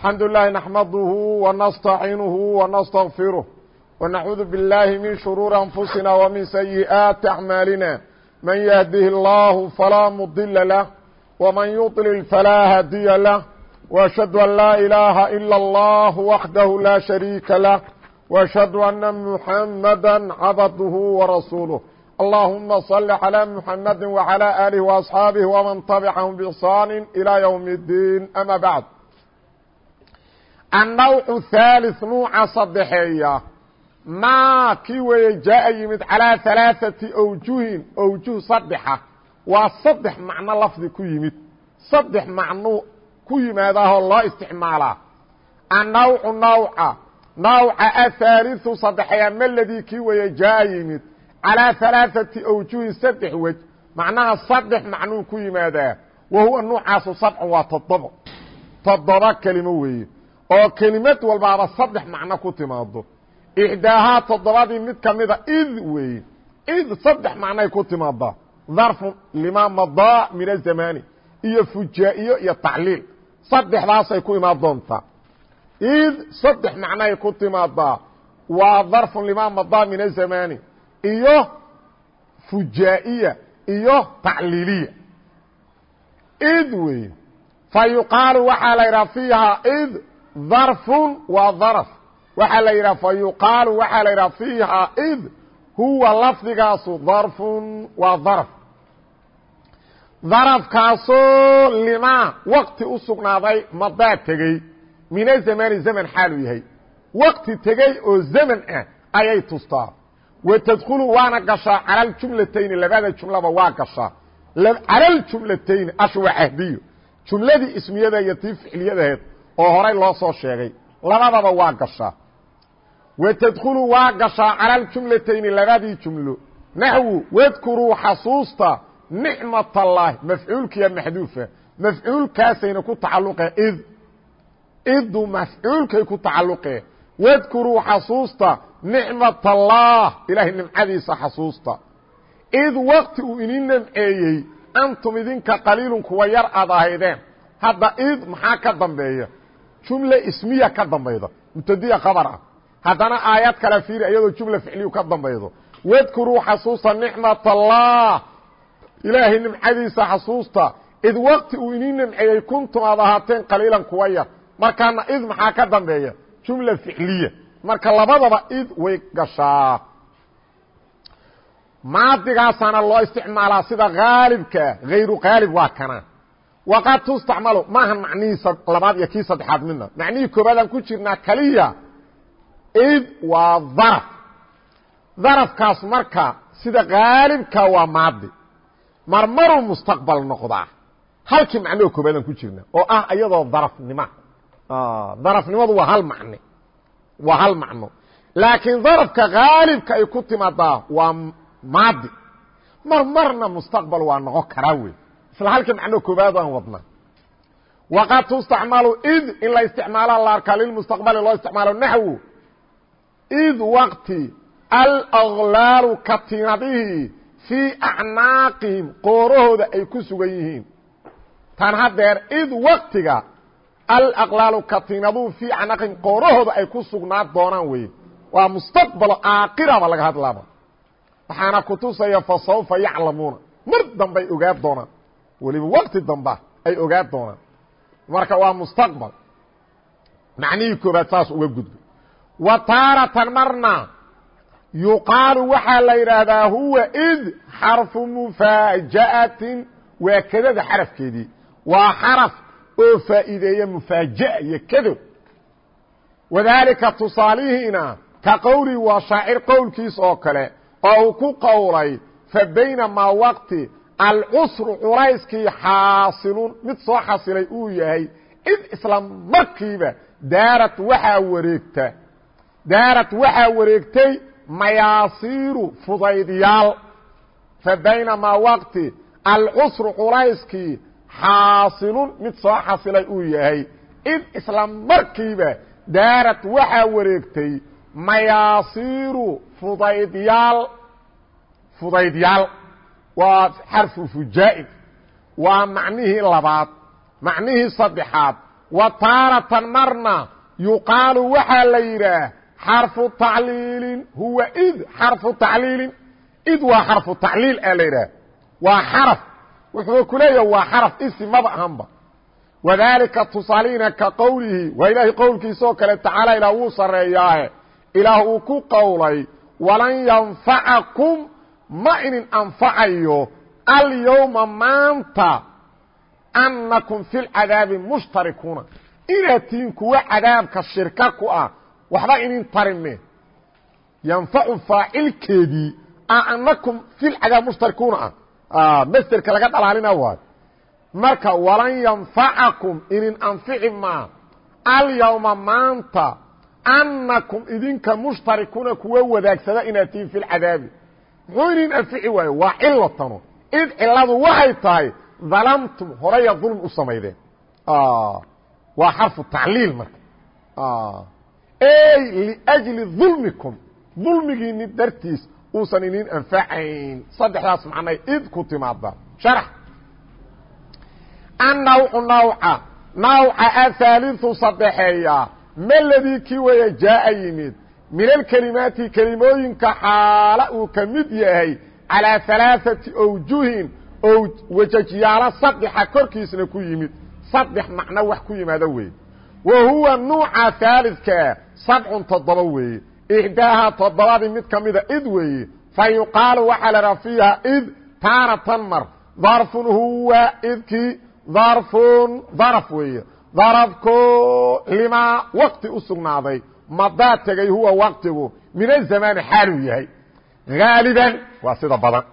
الحمد لله نحمده ونستعiنه ونستغفره ونعوذ بالله من شرور أنفسنا ومن سيئات أعمالنا من يهده الله فلا مضل له ومن يطلل فلا hدي له وأشهد أن لا إله إلا الله وحده لا شريك له وأشهد أن محمدا عبده ورسوله اللهم صل على محمد وعلى آله وأصحابه ومن تبعهم بإحسان إلى يوم الدين أما بعد النوع الثالث نوع صدحية ما kii weeye jaaءa yimid calىa ثaلaaثaةi أwjuhin أwjuh saddexa waa saddex macno lafdi ku yimid saddex macno ku yimaadaahoo loo isticmaalaa annawcu nawca nawca ahaaliثu saddexeeya meladii kii weeye jaaءa yimid calىa ثaلaaثaةi أwjuhin saddex wej macnaha saddex macnuu ku yimaadaa wa huwa nuucaasu sabcun waa toddobo toddoba kelimo weeye oo kelimad walbaaba saddex macno ku timaado ixdaahaa toddobadii mid ka mida id weeye id saddex macnay ku timaadaa dharfun limaa madaa min azamaani iyo fujaa-iyo iyo tacliil. Saddexdaasay ku imaan doontaa id saddex macnay ku timaadaa waa dharfun limaa madaa min azamaani iyo fujaa-iya iyo tacliiliya. Id weeye fa yuqaalu waxaa la yidhaha fiihaa id dharfun waa darf. Waxaa la yidhaha fa yuqaalu waxaa la yidhaha fiiha id huwa lafdigaasu darfun waa darf. Darafkaasoo limaa waqti u sugnaaday madaa tegey mina zamani zaman xaalu yahay. Waqti tegey oo zaman ah ayay tustaa. Wa tadkhulu waana gashaa cala aljumlatayni labada jumlaba waa gashaa. Cala aljumlatayni ash waa cahdiyo jumladii ismiyada iyo oo horay loo soo sheegay. Labadaba waa gashaa. Wa tadkhulu waa gashaa cala aljumlatayni labadii jumlo. Naxwu wadkuruu xasuusta nicmat allaahi mafcuulkiya maxduufa. Mafcuulkaasayna ku tacalluqee id. Idu mafcuulkay ku tacalluqee. Wadkuruu xasuusta nicmat allah ilaahay nimcadiisa xasuusta. Id waqti uu idin namceeyey antum idinka qaliilun kuwa yar aad ahaydeen. Hadda id maxaa ka dambeeya jumla ismiya ka dambayda mubtadiya khabar ah. Haddana aayad kale fiiri iyadoo jumla ficliyu ka dambaydo. Wadkuruu xasuusta nicmat allah. Ilaahay nimcadiisa xasuusta id waqti uu inii nimceeyey kuntum aad ahaateen qaliilan kuwa yar. Markaana id maxaa ka dambeeya? Jumla ficliya. Marka labadaba id way gashaa. Maadigaasaana loo isticmaalaa sida haalibkaa hayru haalib waa kana waqad tustacmalu maahan macnihiisa labaad iyo kii saddexaad midna macnihii koobaadaan ku jirnaa kaliya id waa daraf darafkaas marka sida haalibka waa maadi marmaruu mustaqbal noqdaa halkii macnoo koobaadaan ku jirna oo ah iyadoo darafnima darafnimadu waa hal macne waa hal macno laakiin darafka haalibka ay ku timaadaa waa maadi mar marna mustaqbal waa noqon karaa wey isla halkii macnoo koobaad aan wadna. Waqad tustacmalu id in la isticmaala la arkaa lilmustaqbali loo isticmaalo naxwu. Id waqti alaqlaalu katiinadihii fii acnaaqihim qoorahooda ay ku sugan yihiin. Tan haddeer id waktiga alaqlaalu katiinaduhu fii acnaaqihim qoorahooda ay ku sugnaa doonaan weye waa mustaqbalo aakiraba laga hadlaaba waxaana kutusaya fa sawfa yaclamuuna. Mar dambay ogaa doonaan weliba wakti damba ay ogaa doonaan. Marka waa mustaqbal. Macnihii koobaad saas uga gudbay wa taaratan marna yuqaalu waxaa la yidhaahdaa huwa id xarfu mufaaja'atin waa kedada xarafkeedii. Waa xaraf oo faa'iideeya mufaaja'a iyo kedo wadaalika tusaalihiina ka qowlii waa shaacir qowlkiis oo kale oo uu ku qowlay fa baynamaa waqti alcusru culayskii xaasilun mid soo xasilay uu yahay id isla markiiba daarad waxaa wareegta daarad waxaa wareegtay mayaasiiru fudaydyaal. Fa baynamaa waqti alcusru culayskii xaasilun mid soo xasilay uu yahay id isla markiiba daarad waxaa wareegtay mayaasiiru fudaydyaal fudaydyaal waa xarfu fujaa'id. Waa macnihii labaad macnihii saddexaad. Wa taaratan marna yuqaalu waxaa la yidhaah xarfu tacliilin huwa id xarfu tacliilin. Id waa xarfu tacliil a la yidhaah. Waa xaraf. Wuxuu ku leeyaha waa xaraf isi maba ahanba wadaalika tusaaliina ka qowlihi waa kale tacaala ilaah wuu sarreeyaahe. Ilaah uu ku qowlay walan yanfacakum ma inin anfacayo alyowma maanta annakum fi lcadaabi mushtarikuuna. Inaad tihiin kuwa cadaabka shirka ku ah waxba inin tarime yanfacu faacilkeedii anakum fi lcadaab mushtarikuuna ah. Masderka laga dhalaalina waayo marka walan yanfacakum inin anfici maa alyawma maanta annakum idinka mushtarikuuna kuwa wadaagsada inaad tihiin fi lcadaabi inin anfici waayo waa cilatano id ciladu waxay tahay dalamtum horaya dulm u samaydeen. Waa xarfu tacliil marka. Ey liأjli dulmikum dulmigiini dartiis uusan inin anfacayn saddexdaas macnay id ku timaada sharx annawcu nawca nawca ahaaliثu saddexeeya. Meladii kii weeye jaaa yimid min alkelimaati kelimooyinka xaala uu ka mid yahay calىa alaaثati awjuhin wajajiyaalo saddexa korkiisna ku yimid. Saddex macno wax ku yimaado weeye wa huwa nuuca haalidkaa sabcun toddoba weeye ixdaahaa toddobadii mid ka mida id weeye fa yuqaalu waxaa la dhaha fiiha id taaratan mar. Darfun huwa idkii darfun darf weeye darafko limaa waqti u sugnaaday. Madaa tegay huwa waqtigu. Min azamaani xaaluu yahay. Haaliban waa sida badan.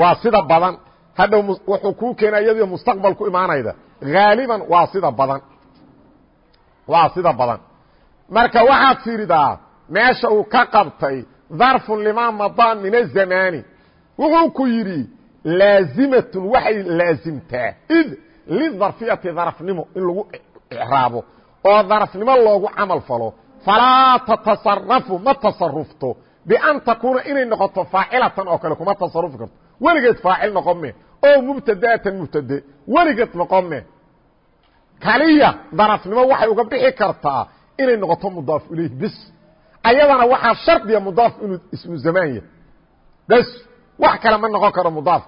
Waa sida badan. Hadhow wuxuu kuu keena iyadoo mustaqbal ku imaanayda. Haaliban waa sida badan. Waa sida badan. Marka waxaad fiiridaa meesha uu ka qabtay darfun limaa madaa min azamaani wuxuu ku yidhi laazimatun waxay laasimtaa. Id lidarfiyati darafnimo in lagu icraabo oo darafnimo loogu camal falo falaa tatasarafu ma tasarufto bian takuuna inay noqoto faacilatan oo kale kuma tasarufi karto weligeed faacil noqon me oo mubtadaatan mubtade weligeed noqon me kaliya darafnimo waxay uga bixi kartaa inay noqoto mudaaf ilayh bis ayadana waxaa shardiya mudaaf inuu ismu zamaan yahay bes wax kale ma noqon karo mudaaf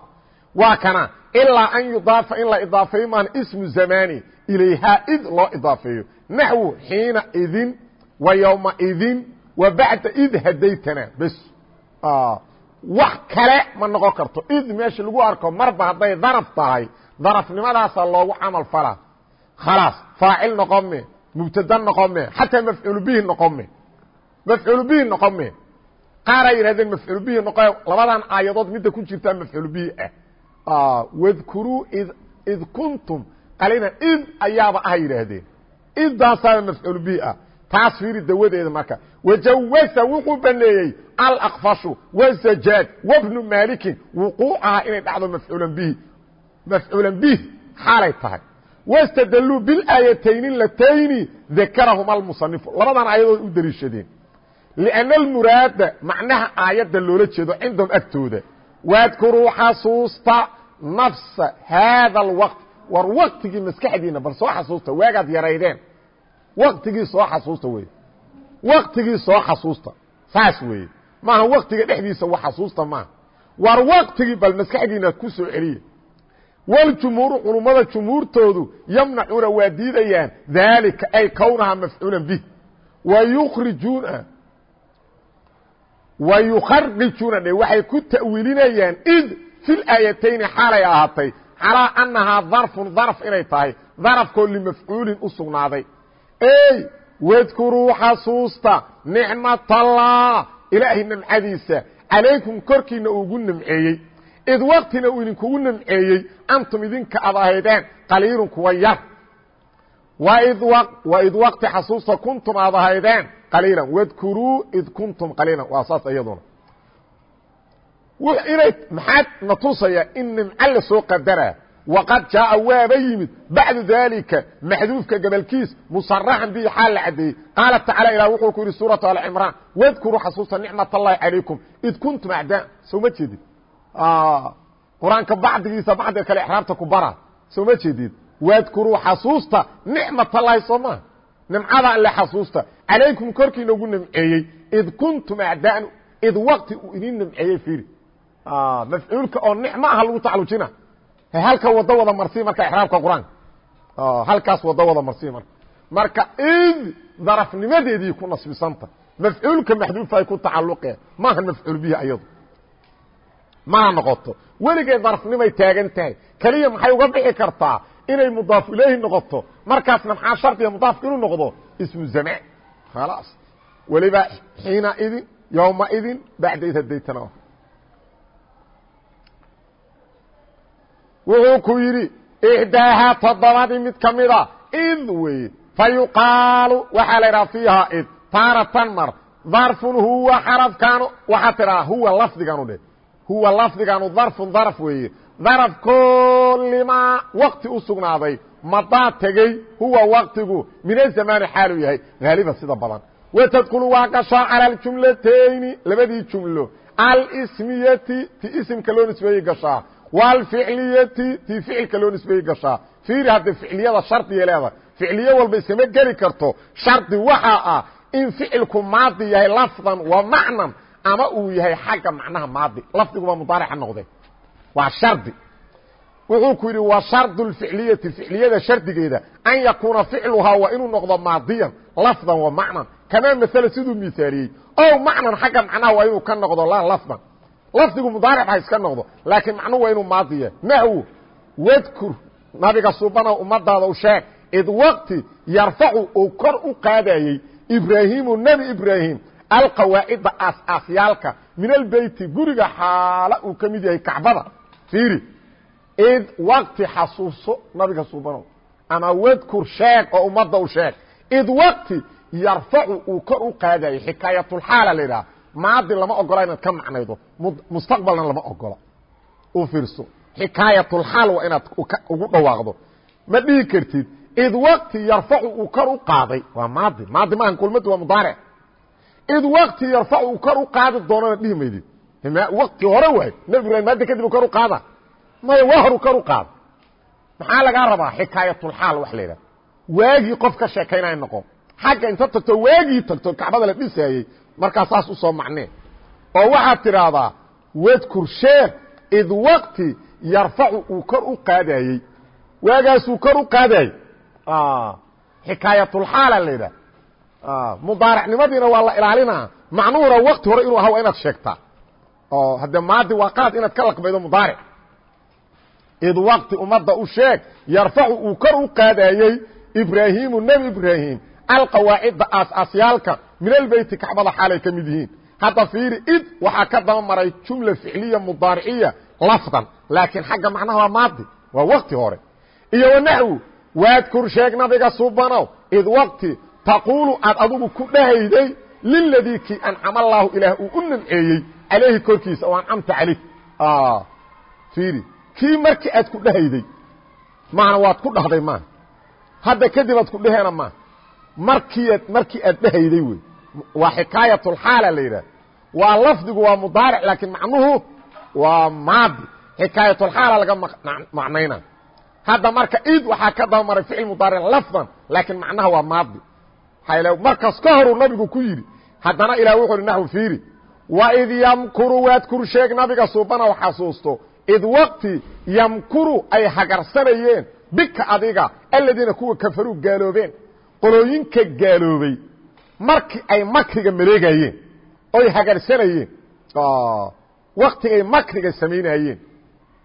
waa kana. Ilaa an yudaafa in la idaafeeyo maan ismu zamaani. Ilayhaa id loo idaafeeyo. Naxwu xiina idin wa yowma idin wa bacda id hadaytana. Bes wax kale ma noqon karto. Id meesha lagu arko marba hadday daraf tahay. Darafnimadaasaa loogu camal falaa khalaas faacil noqon me mubtada noqon me xataa mafcuul bihi noqon me. Mafcuul bihi noqon me. Qaaraa yidhahdeen mafcuul bihi noqo labadan aayadood midda ku jirtaa mafcuul bihi ah wadkuruu id kuntum qalina id ayaaba ah yidhaahdeen idaasaaba mafcuul bihi ah taas fiiri dawadeeda marka wajawasa wuxuu baneeyey alaqfashu wazajaaj wabnu maalikin wuquucaha inay dhacdo mafcuulan bihi mafcuulan bih xaalay tahay wastadalluu bilaayatayni latayni dakarahuma almusanifu labadan aayadood u deliishadeen lianna almuraada macnaha aayadda loola jeedo cindahum agtooda waadkuruu xasuusta nafsa haada alwaqt war waktigii maskaxdiina bal soo xasuusta waagaad yaraydeen. Waktigii soo xasuusta wey waktigii soo xasuusta. Saas weeye. Maaha waktiga dhexdiisa wa xasuusta maaha. War waktigii bal maskaxdiina ku soo celiya waljumhuuru culummada jumhuurtoodu yamnacuuna waa diidayaan. Daalika ay kownaha mafcuulan bih. Wayukrijuuna wa yukharijuuna dhe waxay ku ta'wiilinayaan id fi laayatayni xaalay ahaatay calaa annahaa darfun darf inay tahay darafkoo limafcuulin u sugnaaday. Ey wadkuruu xasuusta nicmatallah ilaahay nimcadiisa calaykum korkiina ugu nimceeyey. Id waktina uu idinkugu nimceeyey antum idinka ad ahaydeen qaliilun kuwa yar. Waid wakti xasuusta kuntum aad ahaydeen qaliilan. Wadkuruu id kuntum qaliilan. Waa saas iyaduna inay maxaad na tusaya in nimco la soo qadara waqad jaaa waaba yimid bacdu dalika maxduufka gabalkiis musaraxan bihi xaal la cadeeyey. Qaala tacala ilah wuxuu ku yidhi suuratu alcimraan wadkuruu xasuusta nicmat allahi calaykum. Id kuntum acdaa soo ma jeedid. Qur'aanka bacdigiisa bacdiga kale exraabta ku bara soo ma jeedid. Waadkuruu xasuusta nicmatallaahi soo maha nimcada alle xasuusta. Calaykum korkiina ugu nimceeyey. Id kuntum acdaan id waqti uu idin nimceeyey fiiri mafcuulka oo nicmo aha lagu tacalujina. Halka wado wada marsi marka ixraabka qur'aanka halkaas wado wada marsi marka. Marka id darafnimadeedii ku nasbisanta mafcuulka maxduufa ay ku tacaluqeen maaha mafcuul bihi ayadu. Mana noqoto. Weligeed darafnimay taagan tahay. Keliya maxay uga bixi kartaa inay mudaaf ilayhi noqoto? Markaasna maxaa shardiga mudaafka inuu noqdo? Ismu zamc khalaas. Weliba xiina idin yowma idin bacda id hadaytana wuxuu ku yidhi ixdaahaa toddobadii mid ka mida id weye fa yuqaalu waxaa la idhaha fiihaa id taaratan mar darfun huwa xarafkaanu waxaa tidhaha huwa lafdiganu dhe huwa lafdiganu darfun darf weeye daraf kolimaa wakti u sugnaaday madaa tegey huwa waktigu min azamaani xaalu yahay haaliban sida badan. Watadkulu waa gashaa cala aljumlatayni labadii jumlo alsmiyati ti isimka loo nisbeeyey gashaa wlficliyati tii ficilka loo nisbeeyey gashaa. Fiiri hadda ficliyada shardiga leeda ficliye walba iskama geli karto. Shardi waxaa ah in ficilku maadi yahay lafdan wa macnan ama uu yahay xagga macnaha maadi. Lafdiguba mudaarica noqde waa shardi. Wuxuu ku yidhi wa shardu lficliyati ficliyada shardigeeda an yakuuna ficluhaa waa inuu noqdo maadiyan lafdan wa macnan. Kamaa maala siduu miaaliyey o macnan xagga macnaha waa inuu ka noqdo la lafdan lafdigu mudaaric ha iska noqdo laakiin macnuhu waa inuu maadiya naxwu wadkur nabiga subanow ummadaada u sheeg id waqti yarfacu uu kor u qaadayey ibraahimu nebi ibraahim alqawaacida aasaasyaalka min albeyti guriga xaala uu ka mid yahay kacbada. Fiiri id waqti xasuuso nabiga subanow ama wadkur sheeg oo ummadda u sheeg id waqti yarfacu uu kor u qaadayey xikaayatulxaala la idhaha maadi lama ogola inaad ka macnaydo. Mustaqbalna lama ogola. U fiirso. Xikaayatulxaal waa inaad ugu dhawaaqdo. Ma dhihi kartid id waqti yarfacu uu kor u qaaday. Waa maadi. Maadi maaha kulmadu waa mudaaric id waqti yarfacu uu kor u qaadi doonana dhihi maydid waqti hore waay. Nebi ibrahim maadda kadib kor u qaada. Maya waa horu kor u qaada. Maxaa lagaa rabaa? Xikaayatulxaal wax la yidhaha waagii qof ka sheekaynaya noqon. Xagga inta tagto waagii tagto kacbada la dhisaayey markaa saas u soo macnee oo waxaad tidhaahdaa wadkur sheekh id waqti yarfacu uu kor u qaadayey. Waagaasuu kor u qaadayey? Xikaayatulxaala la yidhaha. Mudaaracnimadiina waa la ilaalinaa. Macnuhuna wakti hore inuu ahaa waa inaad sheegtaa. Oo hadde maadi waa qaad inaad ka laqbaydo mudaaric. Id waqti ummadda u sheeg yarfacu uu kor u qaadayey ibraahimu nebi ibraahim alqawaacida aasaasyaalka min albeyti kacbada xaalay ka mid yihiin hadda fiiri id waxaa ka daba maray jumla ficliya mudaariciya lafdan laakiin xagga macnaha waa maadi waa wakti hore iyo wanaxwu waadkur sheeg nabiga subanow id waqti taquulu aad adugu ku dhahayday liladii kii ancama allaahu ilaah uu u nimceeyey calayhi korkiisa oo ancamta calayh fiiri kii markii aad ku dhahayday maana waad ku dhahday maaha hadda kadib aad ku dhaheena maaha markii markii aad dhehayday wey waa xikaayatulxaala la yidhaha waa lafdigu waa mudaaric laakiin macnuhu waa maadi. Xikaayatulxaala laga macnayna. Hadda marka id waxaa ka daba maray ficil mudaaric lafdan laakiin macnaha waa maadi. Maxaa markaas ka horuu nabigu ku yidhi haddana ilah wuxu uhi naxwu fiiri. Waid yamkuru waadkur sheeg nabiga suubanaw xasuusto id waqti yamkuru ay hagarsanayeen bika adiga aladiina kuwa kafaruu gaaloobeen. Qolooyinka gaaloobay marki ay makriga maleegayeen oy hagarsanayeen waktigay makriga samaynayeen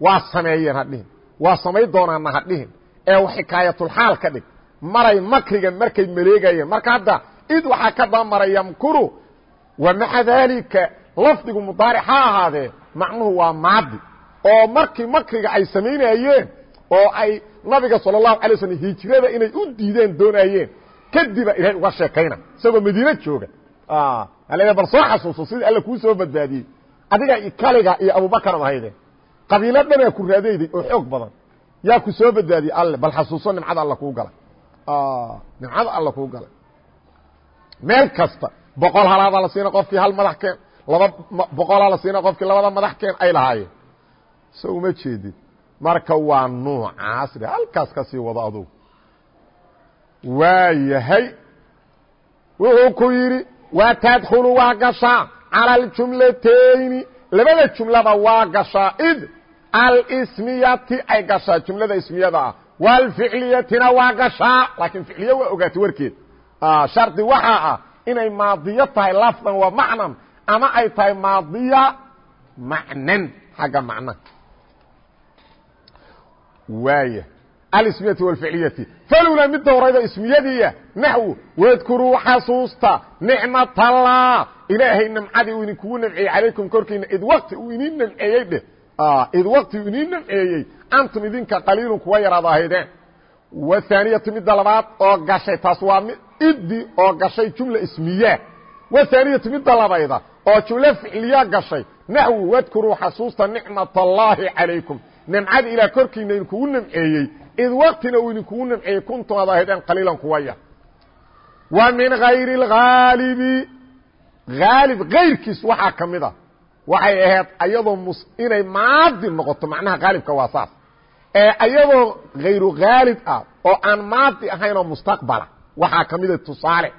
waa sameeyeen hadhihin waa samayn doonaana hadhihin ee xikaayatulxaal ka dhig maray makriga markay maleegayeen marka hadda id waxaa ka daamara yamkuru wa maca daalika lafdigu mudaaric ha ahaadee macnuhu waa maadi oo markii makriga ay samaynayeen oo ay nabiga sala allahu alay slm hijrada inay u diideen doonayeen kadiba ilahay uga sheekayna isagoo madiine jooga. Al bal soo xasuuso sidii alla kuu soo badbaadiyey. Adiga kaliga iyo abubakar ahayde. Qabiilo dhanaa ku raadayday oo xoog badan yaa ku soo badbaadiyey alle bal xasuuso nimcada all kuu galay. Nimcada alla kuu galay. Meel kasta boqol halaadaa la siina qofkii hal madax keen laba boqolaa la siina qofkii labada madax keen ay lahaayeen. So uma jeedid marka waa nuucaas halkaas ka sii wado adugu waa yahay. Wuxuu ku yidhi wa tadkhulu waa gashaa cala aljumlatayni labada jumlada waa gashaa id alsmiyati ay gashaa jumlada ismiyada ah. Wlficliyatina waa gashaa laakiin ficliye waa ogaatay warkeed. Shardi waxaa ah inay maadiyo tahay lafdan wa macnan ama ay tahay maadiya macnan xagga macnaha waaya alsmiyati wاlficliyati falowlaa midda horayda ismiyadiiya naxwu wadkuruu xasuusta nicmat allah ilaahay nimcadii uu idinkugu namceeyey calaykum korkiina id wakti uu iniin namceeyey dheh. Id wakti uu iniin namceeyey antum idinka qaliilun kuwa yaraad ahaydeen wathaaniyatu midda labaad oo gashay taas waa iddi oo gashay jumla ismiya. Wathaaniyatu midda labayda oo jumlo ficliya gashay naxwu wadkuruu xasuusta nicmat allaahi calaykum. Nimcada ilaah korkiina id waktina uu idinkugu namceeyey kuntum ad ahaydeen qaliilan kuwa yar wa min hayri اhaalibi haalib kayrkiis waxaa ka mid a waxay ahayd ayadoo inay maadi noqoto macnaha haalibka waa saas ee ayadoo hayru haalib ah oo aan maadi ahayn oo mustaqbala waxaa ka mida tusaale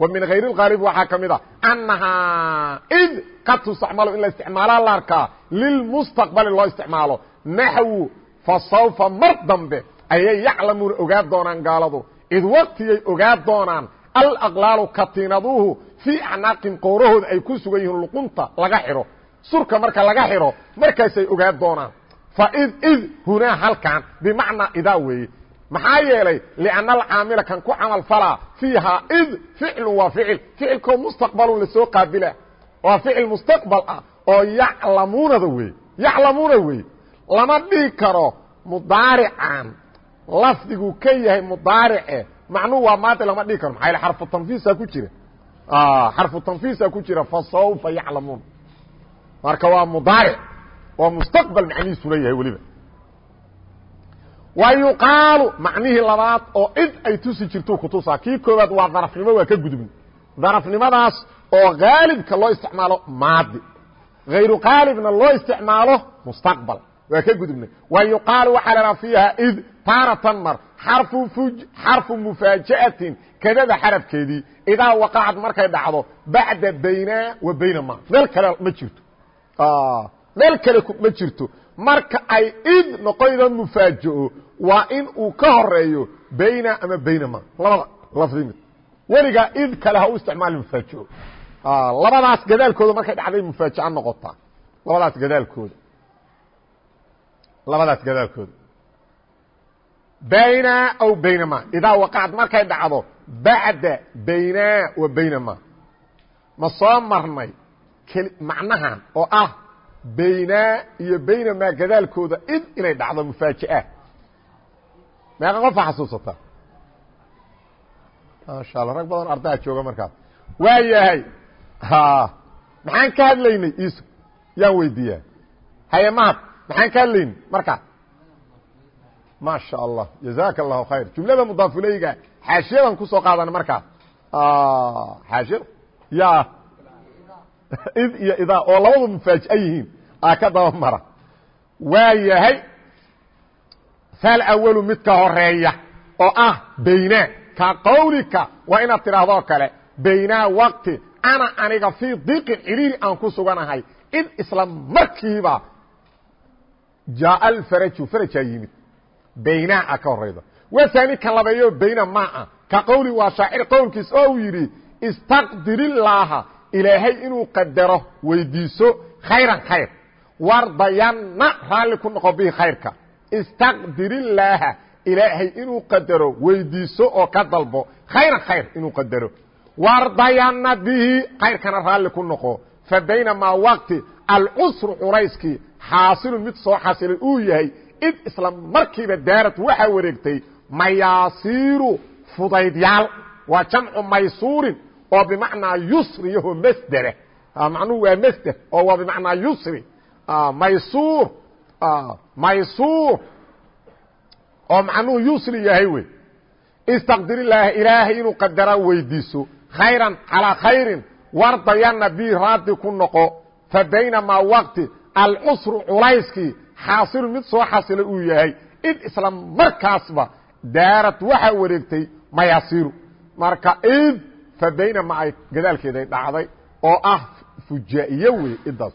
wa min hayr اhaalib waxaa ka mid a annahaa id qad tustacmalu in la isticmaala la arkaa lilmustaqbali loo isticmaalo naxwu fa sawfa mar dambe ayay yaclamuuna ogaa doonaan gaaladu. Id waktiyay ogaa doonaan alaqlaalu katiinaduhu fii acnaaqin qoorahooda ay ku sugan yihiin luqunta laga xidho. Surka marka laga xidho markaasay ogaa doonaan. Fa id id hunaa halkan bimacnaa idaa weeye. Maxaa yeelay lianna alcaamila kan ku camal falaa fiihaa id ficlu waa ficil. Ficilkoo mustaqbalun la soo qaabila. Waa ficil mustaqbal ah oo yaclamuunada weeye. Yaclamuuna weeye. Lama dhihi karo mudaarican lafdigu ka yahay mudaarice macnuhu waa maadi lama dhihi karo. Maxaa yele xarfu tanfiisa ku jira. Xarfu tanfiisa ku jira fa sawfa yaclamuun. Marka waa mudaaric oo mustaqbal macnihiisu leeyahay weliba. Wa yuqaalu macnihii labaad oo cid ay tusi jirtuu kutusaa kii koowaad waa darafnimo waa ka gudubni darafnimadaas oo haalibka loo isticmaalo maadi. Hayru qaalibna loo isticmaalo mustaqbal. Waa ka gudubnay wa yuqaalu waxaa lahaa fiiha id taaratan mar xarfu mufaaja'atin kadada xarafkeedii idaa waqacad markay dhacdo bacda baynaa wa bayna ma. Meel kale ma jirto. Meel kale ma jirto. Marka ay id noqoyda mufaajaco waa in uu ka horeeyo bayna ama bayna ma. Labada lafdi mid. Weligaa id kale ha u isticmaali mufaajaco labadaas gadaalkooda markay dhacday mufaajaca noqotaa. Labadaas gadaalkooda labadaas gadaalkooda bayna aw baynama idaa waqacad markay dhacdo bacda baynaa wa baynama ma soo marnay macnahan oo ah baynaa iyo baynamaa gadaalkooda id inay dhacdo mufaaja'a meeqa qofa xasuusataa maasha allah rag badan ardaa jooga markaas waa yahay maxaan ka hadlaynay iso yaan weydiiyaa haye mahad maxaan ka hadlaynay markaa maasha allah jazaka allahu khayr. Jumlada mudaafuleyga xaashiyadan ku soo qaadana markaas xaashiyada ya. Id iyo idaa. Oo labadu mufaaji'a yihiin. Aa ka daba mara. Waa yahay falawalu midka horreeya oo ah baynaa ka qawlika waa inaad tidhaahdoo kale. Baynaa waqti. Ana aniga fii diqin ciriiri aan ku suganahay. Id isla markiiba jaa alfaraju farajaa yimid baynaa a ka horayda wasaani kan labeeyo bayna maa ka qawli waa shaacir qowlkiis oo uu yidhi istaqdirillaaha ilaahay inuu qadaro weydiiso khayran khayr. Wardayanna raalli ku noqo bihi khayrka. Istaqdirillaaha ilaahay inuu qadaro weydiiso oo ka dalbo khayran khayr inuu qadaro. Wardayanna bihi khayrkana raalli ku noqo. Fa baynamaa waqti alcusru culayskii xaasilun mid soo xasilay uu yahay id isla markiiba daarad waxaa wareegtay mayaasiiru fudaydyaal. Waa jamcu maysuurin oo bimacnaa yusri yaho masdera macnuhu waa masder oo waa bimacnaa yusri. Maysuur maysuur oo macnuhu yusri yahay wey. Istaqdirilaaha ilaahay inuu qadara weydiiso. Khayran calaa khayrin wardayana bi raadi ku noqo. Fa baynamaa waqti alcusru culayskii xaasilu mid soo xasila uu yahay id isla markaasba daarad waxaa wareegtay mayaasiru marka id fa baynama ay gadaalkeeday dhacday oo ah fujaa'iye wey idaas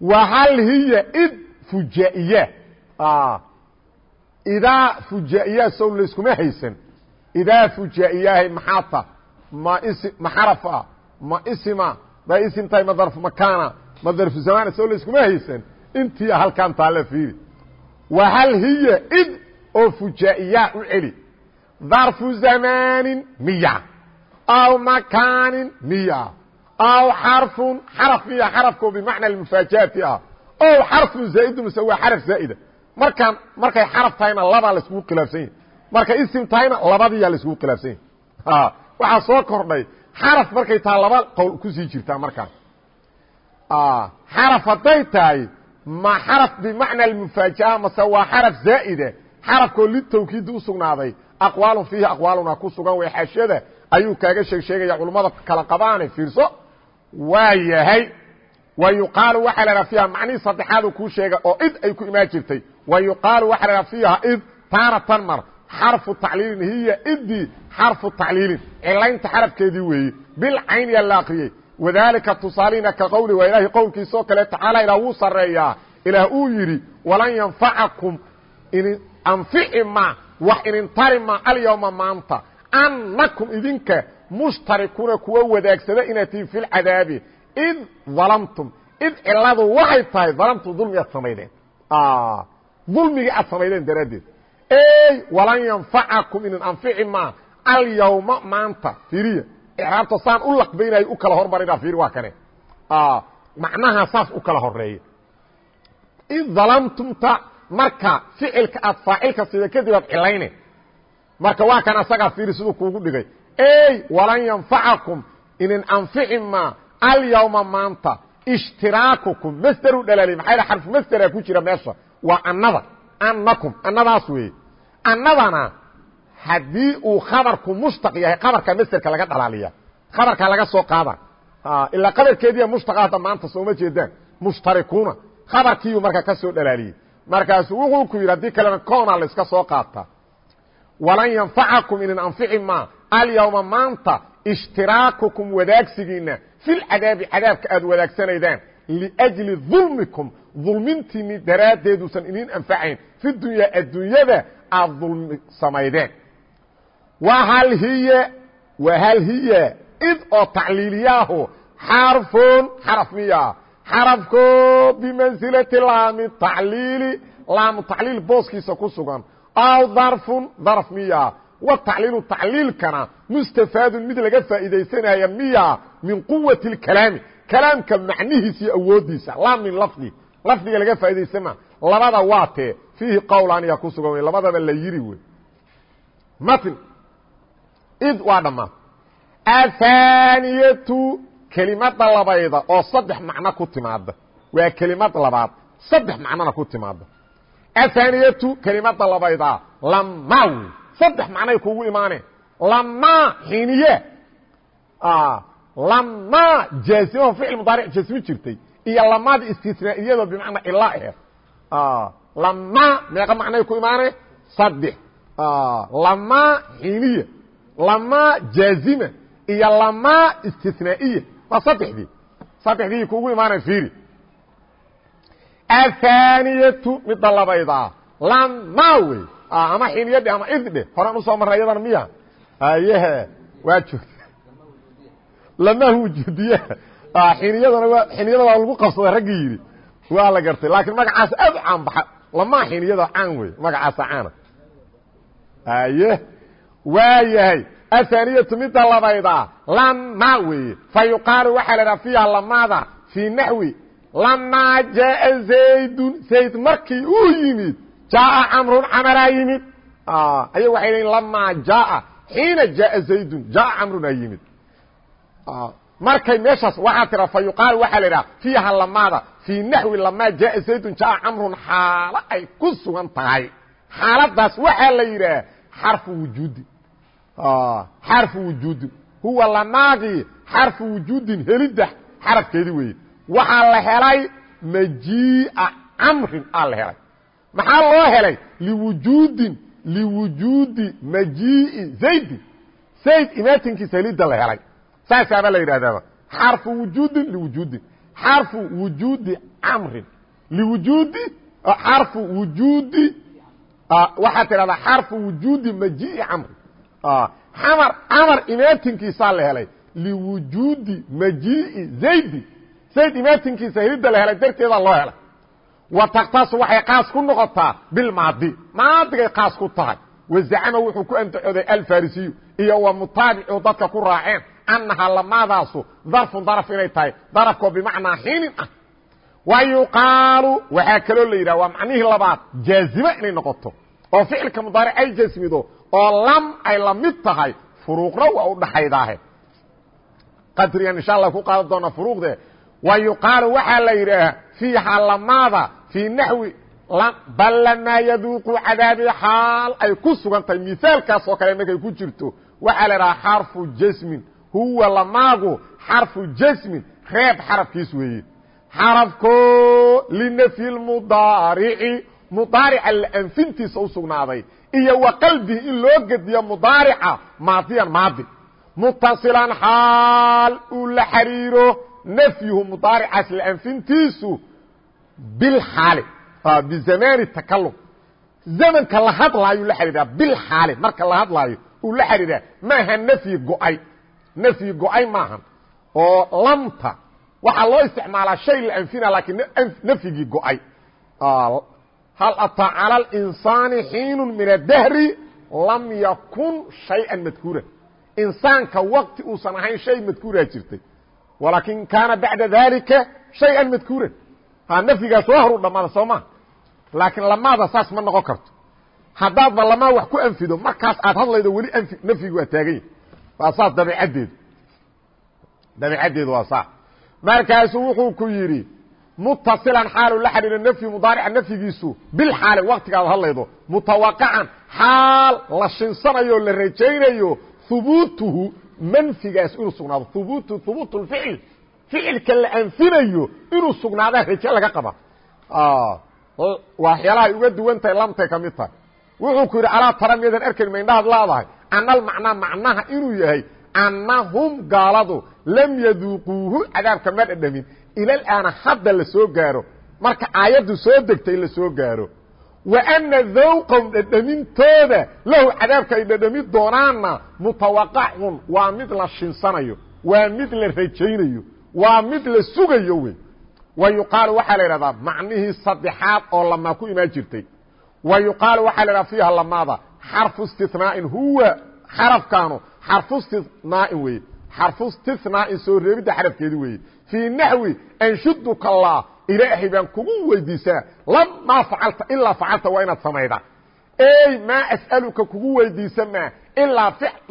wa hal hiya id fujaa'iya? Idaa fujaa'iya sow layskuma haysan. Idaa fujaa'iyahay maxaa ta ma ma xaraf ah ma isima? Ma isim tahay ma darfu makaana? Ma darfu zamana sow haysan intii halkan taala fiiri. Wa hal hiya id oo fujaa'iya u celi. Darfu zamaanin miya. Aw makaanin miya. Aw xarfun xaraf miya xarafko bimacna mufaajaati ah. Ow xarfun zaa'idu mise waa xaraf zaa'ida. Markaan markay xaraf tahayna labaa laiskugu khilaafsan yahi markay isim tahayna labadiyaa laiskugu khilaafsan yahi waxaa soo kordhay. Xaraf markay taha laba qowl ku sii jirtaa markaan. Xaraf hadday tahay ma xaraf bimacna mufaaja'a mase waa xaraf zaa'ida xarafkoo litawkiidi usugnaaday aqwaalun fiihi aqwaaluna ku sugan way xashada ayuu kaaga sheeg sheegaya culummada kala qabaane fiirso. Waa yahay. Wa yuqaalu waxaa la dhaha fiiha macnihii saddexaadu kuu sheega oo id ay ku imaan jirtay. Wa yuqaalu waxaa la dhaha fiiha id taaratan mar. Xarfu tacliilin hiya idii xarfu tacliilin. Cilaynta xarafkeedii weeye bilcayn yaa la akriyey wadalika tusaalihina ka qowli waa ilaahay qowlkiisoo kale tacaala ilaah wuu sarreeyaa ilaah uu yidhi walan yanfacakum in anfici ma wax inin tari ma alyawma maanta annakum idinka mushtarikuuna kuwa wadaagsada inaad tihiin fi lcadaabi id dalamtum id ciladu waxay tahay dalamtum dulmi aad samaydeen dulmigii aad samaydeen daraaddeed walan yanfacakum inin anfici ma alyawma maanta fiiriya icraabta saan u laqbaynayo u kala hormarina fiiri waa kane macnaha saas u kala horreeya id dalamtumta marka ficilka aad faacilka sida kadib aad cilayne marka waa kan asagaa fiiri siduu kuugu dhigay. Ey walan yanfacakum inin anfici ma alyawma maanta ishtiraakukum masderu dhalaaliy maxaa xarfu masdera ku jira meesha? Waa annada annakum annadaas weeye. Annadana haddii uu khabarku mushtaq yahay khabarka masderka laga dhalaaliya khabarka laga soo qaada ilaa qabarkeediya mushtaqa hadda maanta sooma jeedaan mushtarikuuna khabarkiiyu marka ka soo dhalaaliyey markaasu wuxuu ku yidhi haddii kalena koona la soo qaata walan yanfacakum inin anfici ma alyawma maanta ishtiraakukum wadaagsigiina filcadaabi cadaabka aad wadaagsanaydaan liأjli dulmikum dulmintiini daraaddeeduusan idin anfacayn fi dunyaa adduunyada aad dulmi samaydeen whal hiy whal hiya id oo tacliiliyaahu xarfun xaraf miya xarafko bimansilati laami tacliili laamu tacliil booskiisa ku sugan. Aw darfun darf miya wa tacliilu tacliilkana mustafaadun mid laga faa'iidaysanaya miya min quwati اkalaami kalaamka macnihiisa iyo awoodiisa laa min lafdi. Lafdiga laga faa'idaysama labada waa tee fiihi qowlan ayaa ku sugan wey labadaba la yiri wey id waa dhammaa athaniyatu kelimada labayda oo saddex macno ku timaada waa kelimad labaad saddex macnona ku timaada athaniyatu kelimada labayda lama wey saddex macnay kugu imaaneen lama xiniye lama jaasimaho ficil mudaaric jasmi jirtay. Iyo lamaada istisnaa'iyado bimacnaa ilaa aheed lama meeqa macnay ku imaaneen saddex. Lama xiniye lama jaazima iyo lama istinaa'iya waa saddexdii. Saddexdii kugu imaanay fiiri. Athaniyatu midda labaydaa lama wey. Ama xiniyadhe ama iddhe horaan u soo marray iyadana miya ayehe waa joogta. Lamaha wujuudiya xiniyadana waa xiniyada waa lagu qabsaday raggii yidhi. Waa la gartay. Laakiin magacaas aad caan baxa lamaa xiniyada caan wey. Magacaasa caana aye waa yahay athaniyatu midda labayda lama weeye fa yuqaalu waxaa la dhaha fiiha lamaada fii naxwi lamaa jaaa zaydun zayd markii uu yimid jaaa camrun camaraa yimid. Ayagu waxay leeyiin lamaa jaaa xiina jaaa zaydun jaaa camrun aa yimid. Markay meeshaas waxaa tira fa waxaa la idhaha fiiha lamaada fii naxwi lamaa jaaa zaydun jaaa camrun xaalo ay ku sugan tahay. Xaaladaas waxaa la yidhaah xarfu wujuudi xarfu wujuudin huwa lamaagii xarfu wujuudin helidda xarafkeedii weeye. Waxaa la helay majii'a camrin aa la helay. Maxaa loo helay? Liwujuudin liwujuudi majii'i zaydin zayd imaatinkiisa helidda la helay. Saasaabaa la yidhahdaaba xarfu wujuudin liwujuudin xarfu wujuudi camrin liwujuudi xarfu wujuudi waxaa tidhahdaa xarfu wujuudi majii'i camrin amar camar imaatinkiisaa la helay liwujuudi majii'i zaydi zayd imaatinkiisa helidda la helay darteedaa loo helay wa takhtasu waxay qaas ku noqotaa bilmaadi maadigay qaas ku tahay wazacama wuxuu ku antacooday alfarisiyu iyo wa mutaabicu dadka ku raaceen annahaa lamaadaasu darfun daraf inay tahay darafkoo bimacnaa xiinin ah wa yuqaalu waxaa kaloo la yidhaha waa macnihii labaad jaazimo inay noqoto oo ficilka mudaaric ay jasmido oo lam ay la mid tahay furuuqna waa u dhaxaydaahe qadrigan insha allah ku qaadan doona furuuqde wa yuqaalu waxaa la yidhaaha fiihaa lamaada fii naxwi bal lamaa yaduuqu cadaabi xaal ay ku sugan tahay miaalkaas oo kale markay ku jirto waxaa la idhaha xarfu jasmin huwa lamaagu xarfu jasmin reeb xarafkiis weeye. Xarafko linafyi mudaarici mudaarica laanfintiisa u sugnaaday iyo wa qalbihi in loo gediyo mudaarica maadiyan maadi. Mutasilan xaal uu la xariiro nafyuhu mudaaricaas laanfintiisu bilxaali bizamani takalum zamanka la hadlaayo la xidhiidha bilxaali marka la hadlaayo uu la xidhiidha maaha nafyi go'ay. Nafyi go'ay maahan oo lamta waxaa loo isticmaalaa shay la anfina laakiin nafyigii go'ay hal ataa calى اlinsaani xiinu min adahri lam yakun shaya madkuura insaanka waqti uusan ahayn shay madkuuraa jirtay walaakin kaana bacda dalika shaya madkuuran ha nafyigaas waa horu dhammaada soo maa laakiin lamaada saas ma noqon karto haddaadba lamaa wax ku anfido markaas aad hadlaydo weli ai nafyigu waa taagan yahay waa saas dabeecaddeedu dabeecaddeedu waa saa markaasuu wuxuu ku yidhi mutasilan xaalu la xidhiiro nafyi mudaarica nafyigiisu bilxaali waktigaad hadlaydo mutawaqacan xaal la shinsanayo la rajaynayo hubuutuhu manfigaas inuu sugnaado hubuutu hubuut lficil ficilka la anfinayo inuu sugnaadaa raje laga qaba waxyaalahay uga duwan tahay lamtay ka mid tahay wuxuu ku yidhi alaa tara miyadan arkayn maindhahaad leedahay analmacnaa macnaha inuu yahay annahum gaaladu lam yaduuquuhu cadaabka ma dhadhamin ilalaana hadda la soo gaaro marka aayaddu soo degtay la soo gaaro. Wa ana dawqahum dhadhamintooda lahu cadaabka ay dhadhami doonaanna mutawaqacun waa mid la shinsanayo waa mid la rajaynayo waa mid la sugayo wey wa yuqaalu waxaa la idhahdaa macnihii saddexaad oo lamaa ku imaan jirtay. Wa yuqaalu waxaa la idhaha fiiha lamaada xarfu istinaa'in huwa xarafkaanu xarfu istinaa'in weeye xarfu istinaa'in soo reebidda xarafkeedi weeye fii naxwi anshuduka allah ilaahay baan kugu weydiisaa lamaa facalta ilaa facalta waa inaad samaydaa ey maa as'aluka kugu weydiisa maa ilaa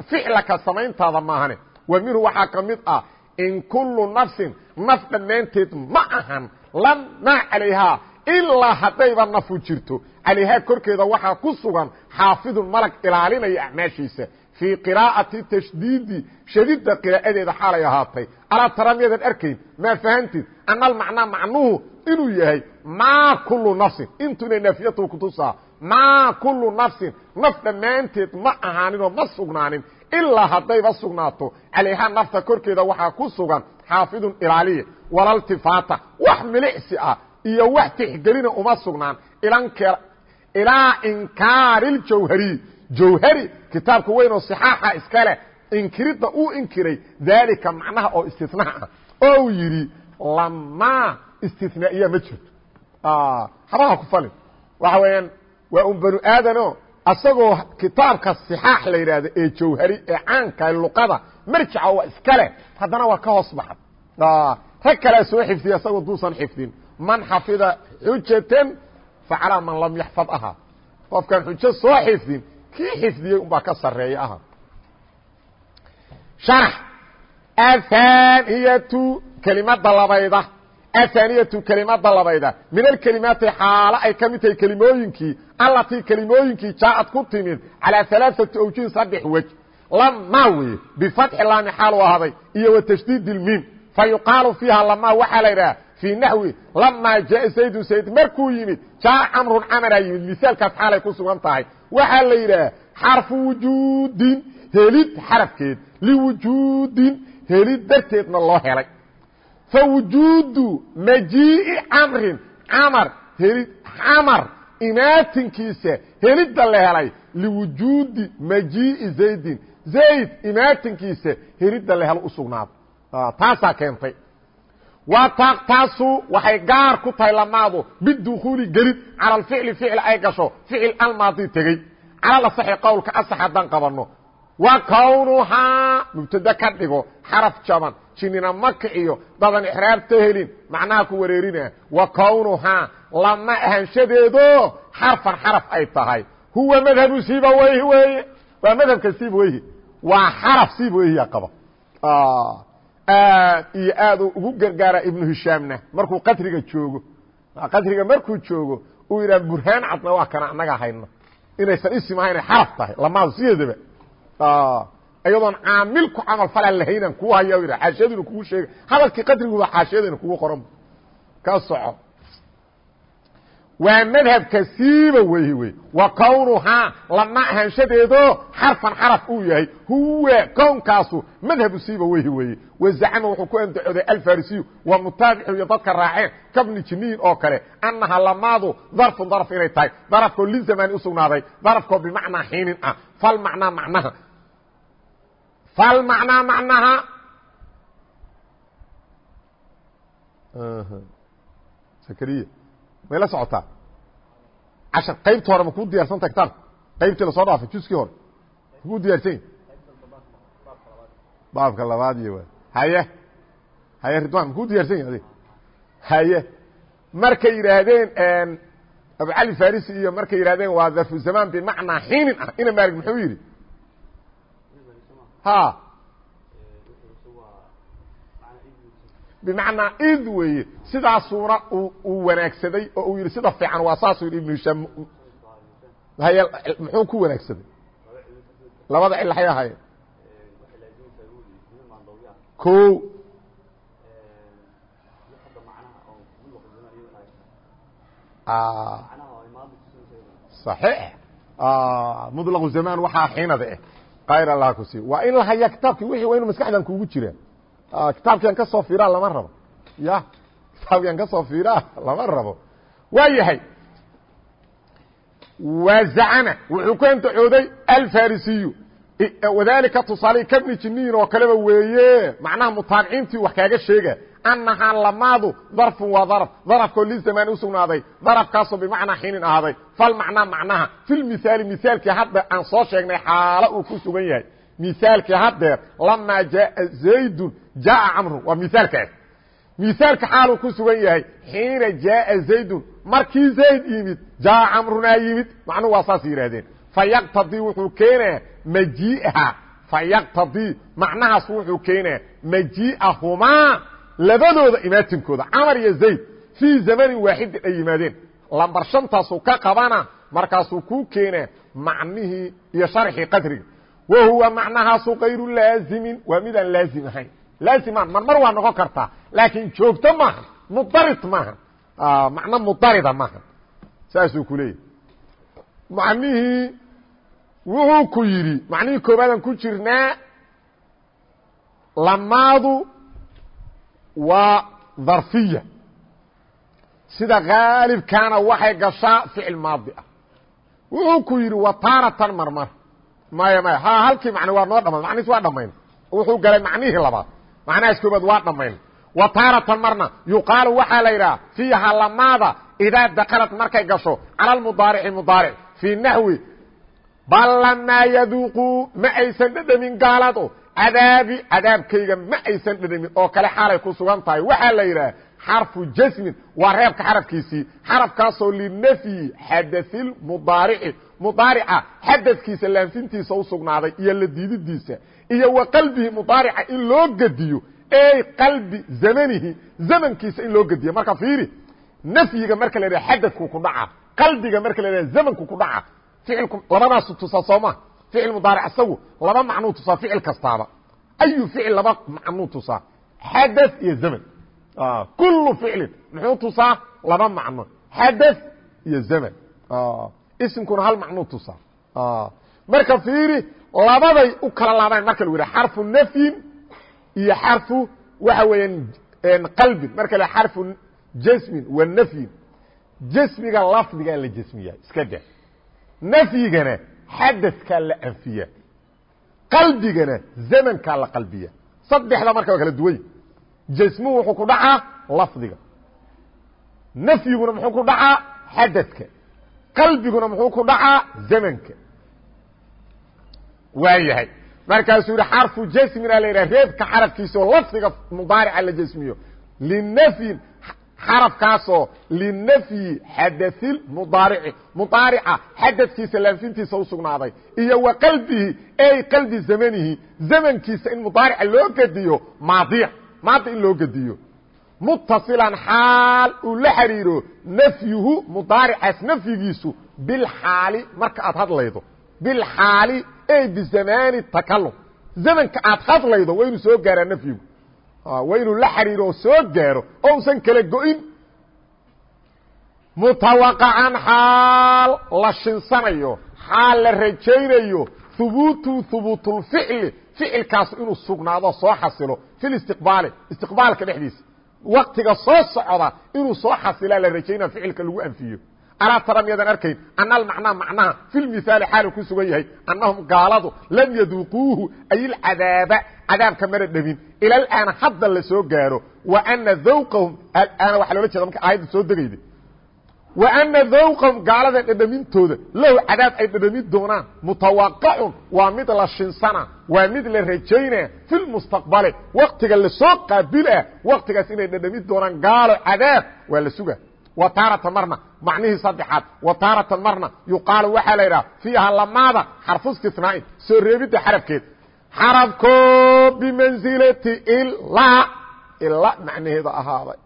ficlaka samayntaada maahane wa minhu waxaa ka mid ah in kullu nafsin naf dhammaanteed ma ahan lamaa calayhaa ilaa haddayba nafu jirto. Calayhaa korkeeda waxaa ku sugan xaafidun malag ilaalinaya acmaashiisa fii qiraa'ati tashdiidi shadida qiraa'adeeda xaalay ahaatay. Alaa tara miyadan arkayn? Maa fahamtid ana almacnaa macnuhu inuu yahay maa kullu nafsin. Intuna naafiyatu kutusaa maa kullu nafsin. Naf dhammaanteed ma ahaaninoo ma sugnaanin ilaa haddayba sugnaato. Calayhaa nafta korkeeda waxaa ku sugan xaafidun ilaaliya walaltifaata wax milicsi ah iyo wax tixgelina uma sugnaan. Ilaa inkaari ljawhariy jawhari. Kitaabka weyn oo صixaaxa iska leh. Inkiridda uu inkiray daalika macnaha oo istinaha ah. Oo uu yidhi lamaa istinaa'iya ma jirto. Habaha ku falin. Waxa weeyaan waa un banu aadano asagoo kitaabka صixaax la yidhaahdo ee jawhari ee caanka luqada marjaca waa iska leh. Haddana waa ka hoos baxad rag kalea soo xifdiya asagoo duusan xifdin man xafida xujatan facalaa man lam yaxfad aha. Qofkaan xujo soo xifdin kii xifdiyey unbaa ka sareeya aha. Sharax athaniyatu kelimada labayda. Athaniyatu kelimada labayda. Min alkelimaati xaalo ay ka mid tahay kelimooyinkii allatii kelimooyinkii jaaad ku timid calaa alaaثati awjihin saddex wej lamaa weye bifatxi laami xaalu ahaaday iyo wa tashdiid اlmiim fa yuqaalu fiiha lamaa waxaa la idhaha fii naxwi lamaa jaaa zaydun zayd markuu yimid jaa camrun camaraa yimid misaalkaas xaalay ku sugan tahay waxaa la yidhaha xarfu wujuudin helid xarafkeed liwujuudin helid darteedna loo helay fa wujuudu majii'i camrin camar helid camar imaatinkiisa helidda la helay liwujuudi majii'i zaydin zayd imaatinkiisa helidda la helo u sugnaado taasaa keentay wa taqtasu waxay gaar ku tahay lamaadu. Bidukuuli gelid cala alficli ficil ay gasho. Ficil almaadi tegey. Cala asaxi qowlka asax haddaan qabanno. Wa kownuhaa mubtade ka dhigo xaraf jaban. Jinina ma kiciyo. Dadan ixraabta helin macnaha ku wareerina. Wa kownuhaa lama ahanshadeedo xarfan xaraf ay tahay. Huwa madhabu sibaweyhi weeye waa madhabka sibweyhi waa xaraf sibweyhiya qaba aad iyo aad ugu gargaara ibnu hishaamna. Markuu qadriga joogo. Qadriga markuu joogo uu yidhaha burhaan cadna waa kana annaga hayno. Inaysan isim ahaynay xaraf tahay lamaadu sideedaba iyadoon caamil ku camal falaa lahaynan kuu haya yidha xaashiyaduna kugu sheega hadalkii qadriguba xaashiyadana kugu qoran. Ka soco waa madhabka siiba weyi wey wa kownuhaa lama ahaanshadeedo xarfan xaraf uu yahay. Huwa kownkaasu madhabu siiba weyi weeye wazacama wuxuu ku andacooday alfarisiyu. Waa mutaabixu iyo dadka raaceen kabni jiniyin oo kale. Annaha lamaadu darfun darf inay tahay. Darafkoo lizamani usugnaaday darafkoo bimacnaa xiinin ah. Falmacnaa macnaha. Falmacnaa may la socotaa cashar qaybta hore ma kuu diyaarsanta kitaabka qaybtii la soo dhaafay juskii hore. Makuu diyaarsanya baabka labaad iyo wa haye. Haye ridwan makuu diyaarsanya adig haye. Markay yidhaahdeen abucali farisi iyo markay yidhahdeen waa darfu zamaan bimacnaa xiinin ah. Ina maalig muxuu yidhi? Ha bimacnaa id weeye sidaasuuna uu wanaagsaday oo uu yidhi sida fiican waa saasuu yidhi ibnu hishaam. Haya muxuu ku wanaagsaday? Labada cil hay ahaye ko صaxiix mطlqu zamaan waxaa xiinada eh. Kayr allah ku sii. Waa in la haya kitaabki wixii waa inu maskaxdan kugu jiraa kitaabkian ka soo fiiraa lama rabo. Ya kitaabkian ka soo fiiraa lama rabo. Waa yahay. Wazacama wuxuu ku antacooday alfarisiyu. Wadalika tusaale kabni jiniyin oo kaleba weeye. Macnaha mutaabiciintii wax kaaga sheega. Annahaa lamaadu darfun waa darf. Darafkoo lizamaan usugnaaday darafkaasoo bimacnaa xiinin ahaaday. Falmacnaa macnaha. Filmihaali mihaalkii hadda aan soo sheegnay xaalo uu ku sugan yahay mihaalkii haddeer lamaa jaaa zaydun jaaa camrun waa mihaalkaas mihaalka xaaluu ku sugan yahay xiina jaaa zaydun markii zayd yimid jaaa camrunaa yimid macnuhu waa saas yidhaahdeen fayaqtadii wuxuu keenaa majiiha fayaqtadii macnahaas wuxuu keenaa majii'ahumaa labadooda imaatinkooda camar iyo zayd fii zamanin waaxidin ay yimaadeen. Lambar shantaasuu ka qabana markaasuu kuu keenaa macnihii iyo sharxii qadriga wa huwa macnahaasu kayru laazimin waa midaan laazim ahayn laazimaan marmar waa noqon kartaa laakiin joogto maaha mudarid maaha macno mudarida maaha saasuu ku leeyahy macnihii wuxuu ku yidhi macnihii koobaadaan ku jirnaa lamaadu waa dharfiya sida haalibkaana waxay gashaa ficil maadi ah wuxuu ku yidhi wataaratan marmar maya maya. Ha halkii macne waa noo dhama macnihiis waa dhamayn wuxuu galay macnihii labaad. Macnahaas koobaad waa dhamayn wataaratan marna yuqaalu waxaa la yidhaha fiiha lamaada idaa dakalad markay gasho cala almudaarici mudaaric fii naxwi bal lamaa yaduuquu ma aysan dhedhamin gaalado cadaabi cadaabkayga ma aysan dhedhamin oo kale xaalay ku sugan tahay. Waxaa la yidhaha xarfu jasmin waa reebka xarafkiisii xarafkaasoo linafyi xadailmudaarici mudaarica xadadkiisa laanfintiisa u sugnaaday iyo la diididiisa. Iyo wa qalbihi mudaarica in loo gediyo ey qalbi zamanihi zamankiisa in loo gediyo. Marka fiiri nafyiga marka la yidhaha xadadku ku dhaca qalbiga marka la yidhaha zamanku ku dhaca ficilku labadaasu tusaa sooma ficil mudaaric isagu laba macnuu tusaa ficil kastaaba. Ayu ficil laba macnuu tusaa? Xadaث iyo zaman kulu ficlin muxuu tusaa laba macno xadaث iyo zaman isimkuna hal macnuu tusaa marka fiiri labaday u kala laabaan marka lagu yidhaha xarfu nafyin iyo xarfu waxa weeyaan qalbin marka la xarfu jasmin wa nafyin jasmiga lafdigaa la jasmiya iska da nafyigana xadadkaa la anfiya qalbigana zamankaa la qalbiya saddexda marka waa kala duwany jasmu wuxuu ku dhacaa lafdiga. Nafyiguna muxuu ku dhacaa xadadka. Qalbiguna muxuu ku dhacaa zamanka. Waa yahay markaasuu yihi xarfu jasmina la yidhaha. Reebka xarafkiisa oo lafdiga mudaarica la jasmiyo. Linafyin xarafkaasoo linafyi xadaثi mudaarici. Mudaarica xadadkiisa laanfintiisa usugnaaday iyo wa qalbihi ey qalbi zamanihi. Zamankiisa in mudaarica loo gediyo maadiya maadi in loo gediyo. Mutasilan xaal uu la xiriiro nafyuhu mudaaricaas nafyigiisu bilxaali marka aad hadlaydo. Bilxaali ey bizamaani takalum zamanka aad hadlaydo waa inuu soo gaaraa nafyigu. Waa inuu la xiriiro oo soo gaaro oo usan kala go-in. Mutawaqacan xaal la shinsanayo xaal la rajaynayo hubuutu hubuutulficli ficilkaas inuu sugnaado soo xasilo fi listiqbaali istiqbaalka dhexdiisa. Waktiga soo socda inuu soo xasilaa la rajaynaya ficilka lagu anfiyo. Alaa tara miyadan arkayn ana almacnaa macnaha fi lmithaali xaalu ku sugan yahay annahum gaaladu lam yaduuquuhu ay ilcadaaba cadaabka mana dhabin ila alaana hadda la soo gaaro wa ana dawqahum alaana waxaa loola jeeda marka aayadda soo degayda wa ana dawqahum gaalada dhadhamintooda lahu cadaab ay dhadhamin doonaan mutawaqacun waa mid la shinsana waa mid la rajaynaa fi lmustaqbali waktiga la soo qaabila waktigaas inay dhadhamin doonaan gaalo cadaab waa la suga wa taaratan marna macnihii saddexaad wa taaratan marna yuqaalu waxaa la yidhaha fiiha lamaada xarfu istinaain soo reebidda xarafkeed xarafko bimansilati ilaa ila macnaheeda ahaaday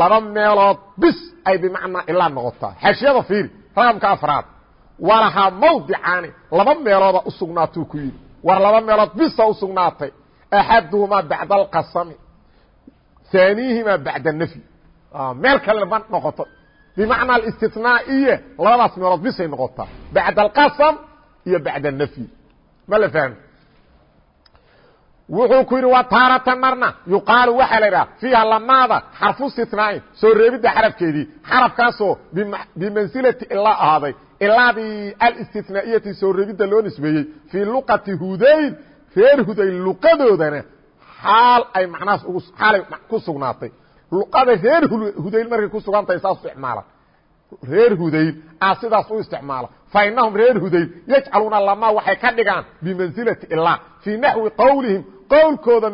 laba meelood bis ay bimacnaa ilaa noqotaa xashiyada fiiri raqamka afraad. Walahaa mawdicaani laba meelooda usugnaatuu ku yidhi. War laba meelood bisa usugnaatay axaduhumaa bacda alqasami haaniihimaa bacda nafyi meel kalena ma noqoto. Bimacnaa alistinaaiye labadaas meelood bisay noqotaa. Bacda alqasam iyo bacda nafyi ma la fahmi wuxuu ku yidhi wa taaratan marna. Yuqaalu waxaa la idhaha fiiha lamaada xarfu istinaai soo reebidda xarafkeedii xarafkaasoo bimansilati ilaa ahaaday. Ilaadii alistinaa'iyati soo reebidda loo nisbeeyey fii luqati hudayn reer hudayn luqadoodana xaal ay macnahaas ugu xaalay ku sugnaatay. Luqada reer hudayl markay ku sugan tahay saas isticmaala reer hudayl a sidaas u isticmaala. Fainahum reer hudayl yajcaluuna lama waxay ka dhigaan bimansilati ilaa fii naxwi qowlihim qowlkooda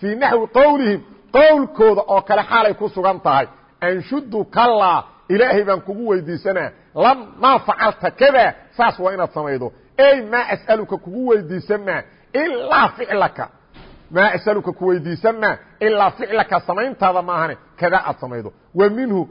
fii naxwi qowlihim qowlkooda oo kale xaalay ku sugan tahay. Anshudu kalaa ilaahay baan kugu weydiisanaa. Maa facalta kada saas waa inaad samaydo. Ey maa as'aluka kugu weydiisan maa ilaa ficlaka. Maa asaluka ku weydiisan maa ilaa ficlaka samayntaada maahane kada aad samaydo. Wa minhu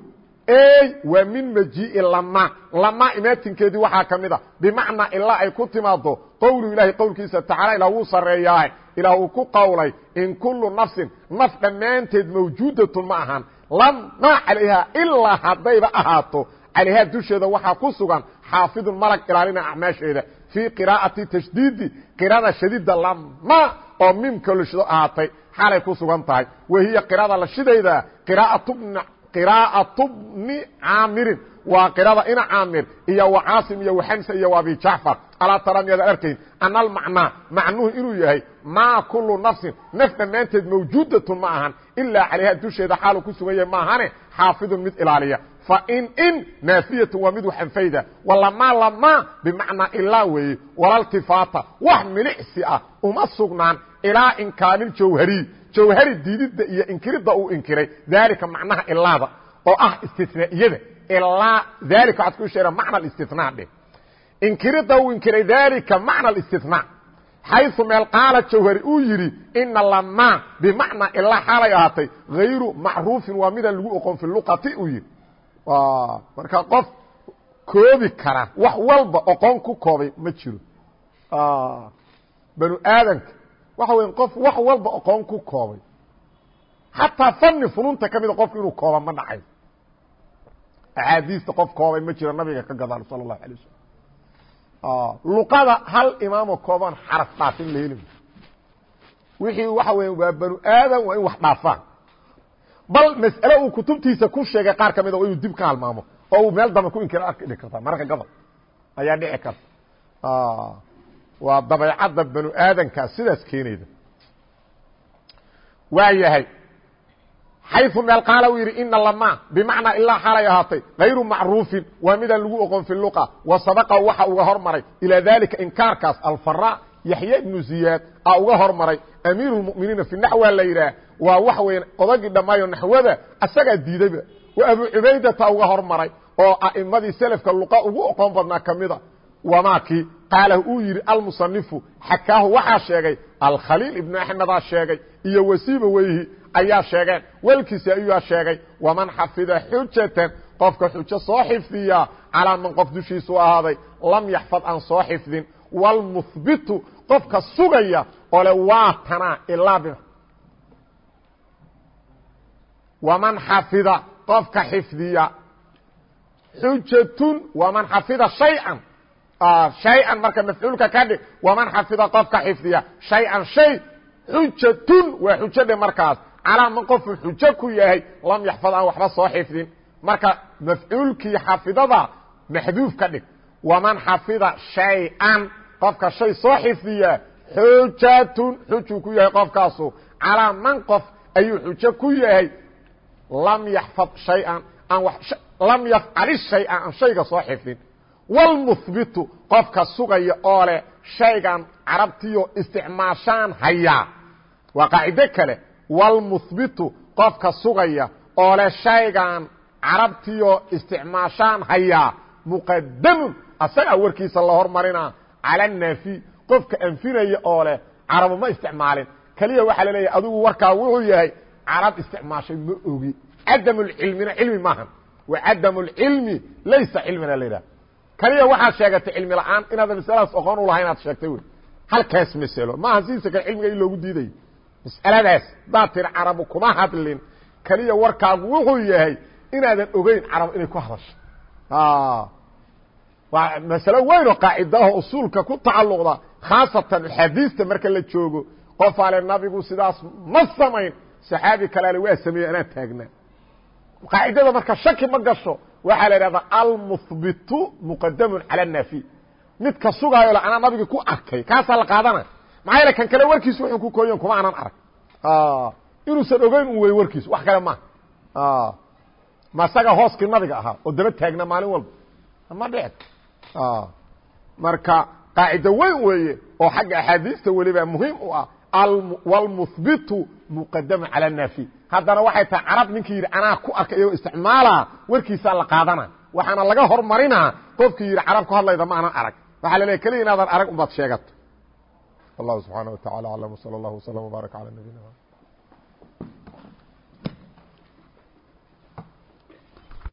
waa min majii'i lama. Lama imaatinkeedii waxaa ka mid a bimacnaa ilaa ay ku timaado qowlu ilaahay qowlkiisa tacaala ilaa wuu sarreeyaahe ilaah uu ku qowlay in kullu nafsin naf dhammaanteed mawjuudatun ma ahan. Lamaa calayhaa ilaa haddayba ahaato. Calayhaa dusheeda waxaa ku sugan xaafidun malag ilaalina acmaasheeda. Fii qiraa'ati tashdiidi qirada shadida lama oo mimka lashido ahaatay. Xaalay ku sugan tahay. Wahiya qirada la shidayda qiraa'atu bni caamirin. Waa qirada ina caamir iyo wa caasim iyo waxamsa iyo wa abi jacfar. Alaa tara miyaadaan arkayn ana almacnaa macnuhu inuu yahay maa kullu nafsin naf dhammaanteed mawjuudatun ma ahan ilaa calayha dusheeda xaalu ku sugan yahay maahane xaafidun mid ilaaliya. Fain in naafiyatu waa mid wax anfayda walamaa lamaa bimacnaa ilaa weeye walaltifaata wax milicsi ah uma sugnaan ilaa inkaaniljawhariy jawhari diididda iyo inkiridda uu inkiray daalika macnaha ilaada oo ah istinaa'iyada ilaa dalika waxaad ku sheega macna alistinaa dheh. Inkiridda uu inkiray dalika macna alistinaa xayثu meel qaala jawhari uu yidhi ina lamaa bimacnaa ilaa xaalay ahaatay hayru macruufin waa midaan lagu oqon fi luqati uu yidhi. Marka qof koobi kara wax walba oqon ku koobay ma jiro. Banu aadanka waxa weya qof wax walba oqon ku koobay. Xataa fani fununta ka mida qofku inuu kooba ma dhacay. Axaadiista qof koobay ma jiro nabiga ka gadaal sala allahu alay wasalam luqada hal imaamo kooban xaraf dhaafin la heli wixii waxa weya waa banu aadam waa in wax dhaafaan. Bal mas'ale uu kutubtiisa ku sheegay qaar ka mida inuu dib ka halmaamo oo uu meel dambe ku inkira arki kartaa mararka gabal. Ayaa dhici karta waa dabeecadda banu aadankaa sidaas keenayda. Waa yahay xayu meel qaala uu yidhi ina lama bimacnaa ilaa xaalay ahaatay hayru macruufin waa midaan lagu oqon fi luqa wa sabaqa waxa uga hormaray ilaa dalika inkaarkaas alfara yaxya ibnu ziyaad a uga hormaray amiiru lmuminiina fi naxwa la yidhaah waa waxa weya odagii dhammaayo naxwada asagaa diidayba. Wa abu cubaydata uga hormaray oo a'imadii selafka luqa ugu oqon badnaa ka mida wamaakii qaalahu uu yidhi almusanifu xakaahu waxaa sheegay alkhaliil ibnu axmedaa sheegay iyo wasiiba weyhi ayaa sheegeen welkiisi ayuaa sheegay waman xafida xujatan qofka xujo soo xifdiya calaa man qof dushiisu ahaaday lam yaxfad aan soo xifdin wlmuhbitu qofka sugaya oo le waa tanaa ilaa bima waman xafida qofka xifdiya xujatun waman xafida shayئan شhayئan marka mafcuulka ka dhig waman xafida qofka xifdiya شhayئan shay xujatun waa xujade markaas calaa man qofuu xujo ku yahay lam yaxfad aan waxba soo xifdin marka mafcuulkii xafidada maxduuf ka dhig waman xafida شhayئan qofka shay soo xifdiya xujatun xujuu ku yahay qofkaasu calaa man qof ayuu xujo ku yahay lam yaxfad شhayئan aan lam yafcali شhayئa aan shayga soo xifdin wlmuhbitu qofka sugaya oo leh shaygan carabtiyo isticmaashaan hayaa waa qaacido kale wlmuhbitu qofka sugaya oo leh shaygan carabtiyo isticmaashaan hayaa muqadamun asagaa warkiisa la hormarina cala anaafi qofka anfinaya oo leh carabu ma isticmaalin keliya waxaa laleeyahy adigu warkaa wuxuu yahay carab isticmaashay ma ogi cadam lcilmina cilmi maahan wa cadam lcilmi laysa cilmina la kaliya waxaad sheegatay cilmi la'aan inaadan masaladaas oqoon ulahay inaad sheegtay wey halkaas masalo. Maaha sidiisa kale cilmiga in loogu diidayo mas'aladaas hadaad tiri carabu kuma hadlin. Kaliya warkaagu wuxuu yahay inaadan ogeyn carab inay ku hadasho. Waa masalo weyn oo qaacidaho usuulka ku tacalluqda khaasatan axaadiista marka la joogo. Qof ale nabigu sidaas ma samayn. Saxaabi kale ale waa sameeyey anaa taagnaa qaacidada marka shaki ma gasho waxaa la idhahdaa almuhbitu muqadamun cala الnaafi midka sugaayo le anaa nabigi ku arkay kaasaa la qaadana maxaa yaele kan kale warkiisu wuxuu ku kooyan kuma aanan arag inuusan ogeyn un wey warkiisu wax kale maaha ma isaga hooskii nabiga ahaa oo daba taagna maalin walba ma dhici marka qaacido weyn weeye oo xagga axaadiista weliba muhiim u ah wاlmuhbitu muqadamun cala الnaafi haddana waxay tahay carab ninkii yidhi anaa ku arka iyagoo isticmaala warkiisaa la qaadana. Waxaana laga hormarinaa qofkii yidhi carab ku hadlayda ma anan arag. Waxaa laleeya keliya inaadan arag unbaad sheegato wallahu subxaana wa tacala aclam wsala allahu wslam wbaarak cala nabiyina